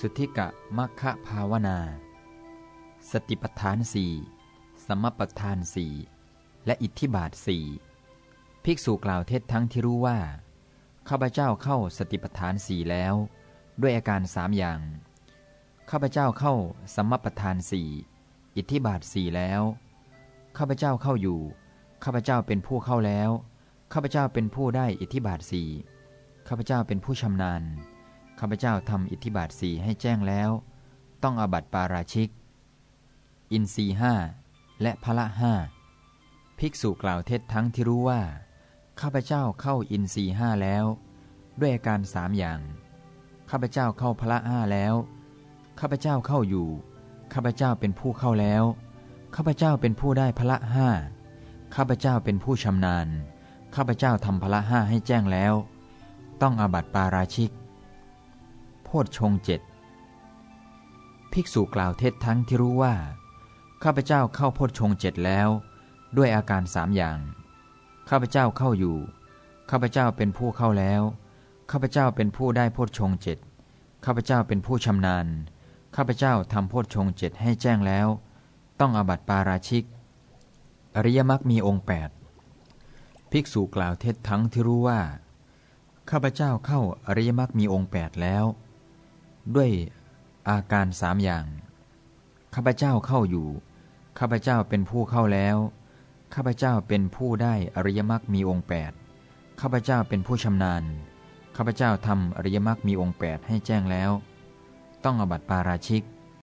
สุทธิกะมัคคะภาวนา สติปัฏฐานสี่สมปัฏฐานสี่และอิทธิบาทสี่ภิกษุกล่าวเทศทั้งที่รู้ว่า ข้าพเจ้าเข้าสติปัฏฐานสี่แล้ว ด้วยอาการสามอย่าง ข้าพเจ้าเข้าสมปัฏฐานสี่อิทธิบาทสี่แล้ว ข้าพเจ้าเข้าอยู่ ข้าพเจ้าเป็นผู้เข้าแล้ว ข้าพเจ้าเป็นผู้ได้อิทธิบาทสี่ข้าพเจ้าเป็นผู้ชำนาญ ข้าพเจ้าทำอิทธิบาทสี่ให้แจ้งแล้ว ต้องอบัติปาราชิก อินรีห้าและพละห้าภิกษุกล่าวเท็จทั้งที่รู้ว่า ข้าพเจ้าเข้าอินรีห้าแล้ว ด้วยอาการสามอย่าง ข้าพเจ้าเข้าพละห้าแล้ว ข้าพเจ้าเข้าอยู่ ข้าพเจ้าเป็นผู้เข้าแล้ว ข้าพเจ้าเป็นผู้ได้พละห้าข้าพเจ้าเป็นผู้ชำนาญ ข้าพเจ้าทำพละห้าให้แจ้งแล้ว ต้องอาบัติปาราชิก พชฌงเจ็ดภิกษุกล่าวเท็จทั้งที่รู้ว่า ข้าพเจ้าเข้าโพชฌงเจ็ดแล้ว ด้วยอาการสามอย่าง ข้าพเจ้าเข้าอยู่ ข้าพเจ้าเป็นผู้เข้าแล้ว ข้าพเจ้าเป็นผู้ได้โพชฌงเจ็ดข้าพเจ้าเป็นผู้ชำนาญ ข้าพเจ้าทำโพชฌงเจ็ดให้แจ้งแล้ว ต้องอาบัติปาราชิก อริยมรรคมีองค์8ภิกษุกล่าวเท็จทั้งที่รู้ว่า ข้าพเจ้าเข้าอริยมรรคมีองค์8แล้ว ด้วยอาการสามอย่าง ข้าพเจ้าเข้าอยู่ ข้าพเจ้าเป็นผู้เข้าแล้ว ข้าพเจ้าเป็นผู้ได้อริยมรรคมีองค์8ข้าพเจ้าเป็นผู้ชำนาญ ข้าพเจ้าทำอริยมรรคมีองค์8ให้แจ้งแล้ว ต้องอบัติปาราชิก